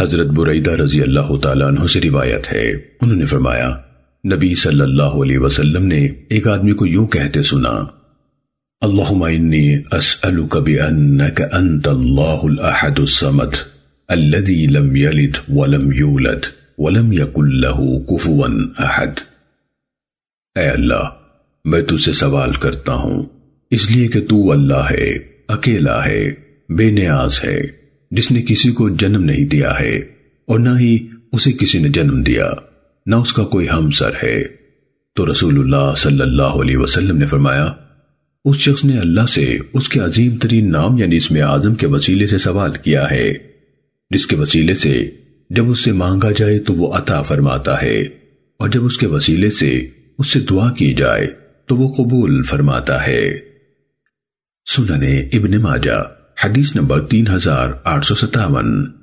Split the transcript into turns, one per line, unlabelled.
حضرت بریدہ رضی اللہ تعالیٰ عنہ سے روایت ہے۔ انہوں نے فرمایا، نبی صلی اللہ علیہ وسلم نے ایک آدمی کو یوں کہتے سنا، اللہم انی اسألک بأنک انت اللہ الاحد السمد الذي لم يلد ولم يولد ولم يكن له كفوا احد۔ اے اللہ، میں تجھ سے سوال کرتا ہوں، اس لیے کہ تو اللہ ہے، اکیلا ہے، بے نیاز ہے۔ جس نے کسی کو جنم نہیں دیا ہے اور نہ ہی اسے کسی نے جنم دیا، نہ اس کا کوئی ہمسر ہے۔ تو رسول اللہ صلی اللہ علیہ وسلم نے فرمایا، اس شخص نے اللہ سے اس کے عظیم ترین نام یعنی اس میں کے وسیلے سے سوال کیا ہے، جس کے وسیلے سے جب اس سے مانگا جائے تو وہ عطا فرماتا ہے، اور جب اس کے وسیلے سے اس سے دعا کی جائے تو وہ قبول فرماتا ہے۔ سننے ابن ماجہ حدیث نمبر تین ہزار آٹھ سو ستاون۔